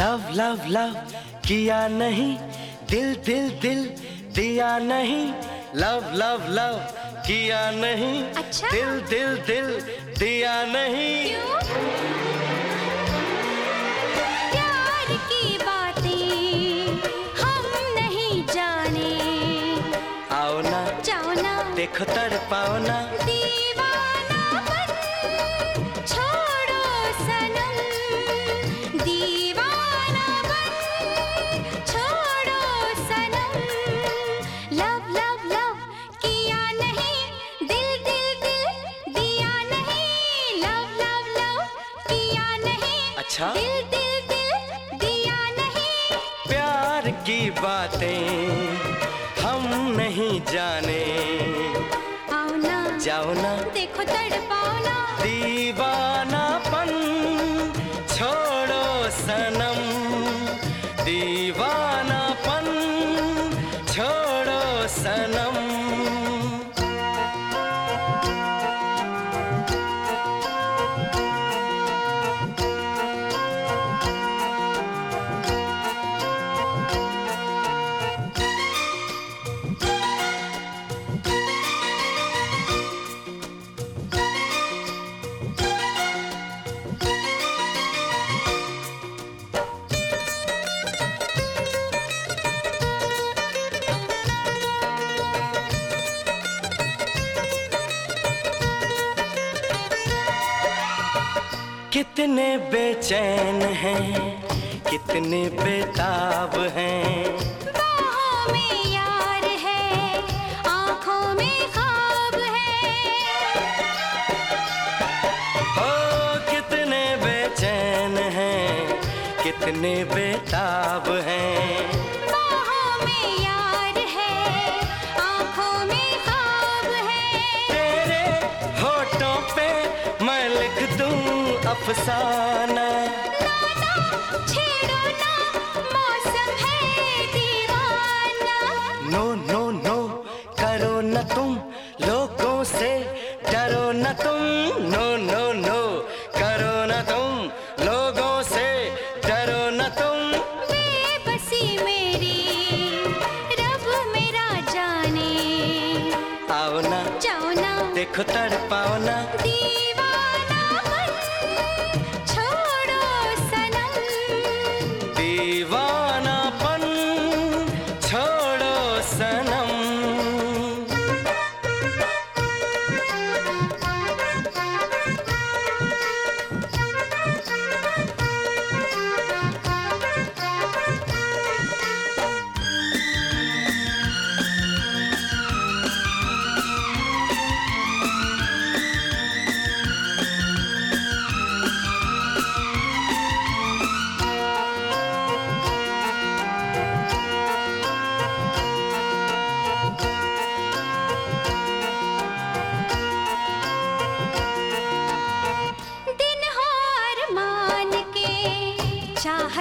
Love love love किया नहीं दिल दिल दिल दिया नहीं लव लव लव किया नहीं अच्छा? दिल दिल दिल दिया नहीं क्यों? प्यार की बातें हम नहीं जाने आओ ना जाओ अच्छा? दिल दिल दिल दिया नहीं। प्यार की बातें हम नहीं जाने। आओ ना जाओ ना। देखो तड़पाओ ना। दीवानापन छोड़ो सनम। दीवानापन छोड़ो सनम। कितने बेचैन हैं कितने बेताब हैं। बाहों में यार है आँखों में ख्वाब है। ओ कितने बेचैन हैं कितने बेताब हैं। बाहों में यार है आँखों में ख्वाब है। तेरे होठों पे मैं लिख दूँ अफसाना। नाना छेड़ो ना मौसम है दीवाना। नो नो नो करो न तुम लोगों से डरो न तुम। नो नो नो करो न तुम लोगों से डरो न तुम। बेबसी मेरी रब मेरा जाने। आओ ना जाओ ना। देखो तड़पाओ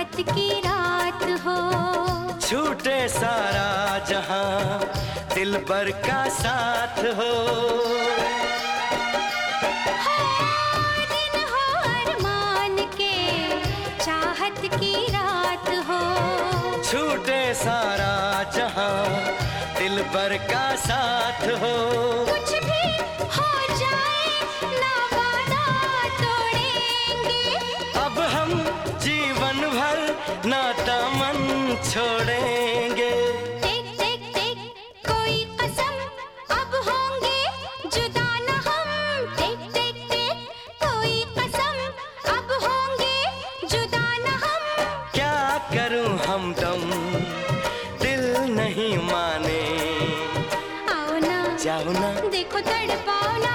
चाहत की रात हो। छूटे सारा जहाँ दिल भर का साथ हो। दिन हो अरमान के चाहत की रात हो। छूटे सारा जहाँ दिल भर का साथ हो। छोड़ेंगे। देख देख देख कोई कसम अब होंगे जुदा न हम। देख देख देख कोई कसम अब होंगे जुदा न हम। क्या करूँ हमदम दिल नहीं माने। आओ ना जाओ ना। देखो तड़पाओ ना।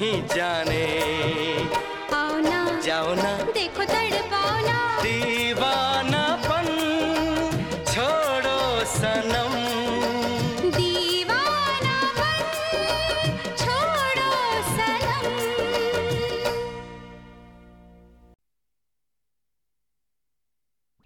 नहीं जाने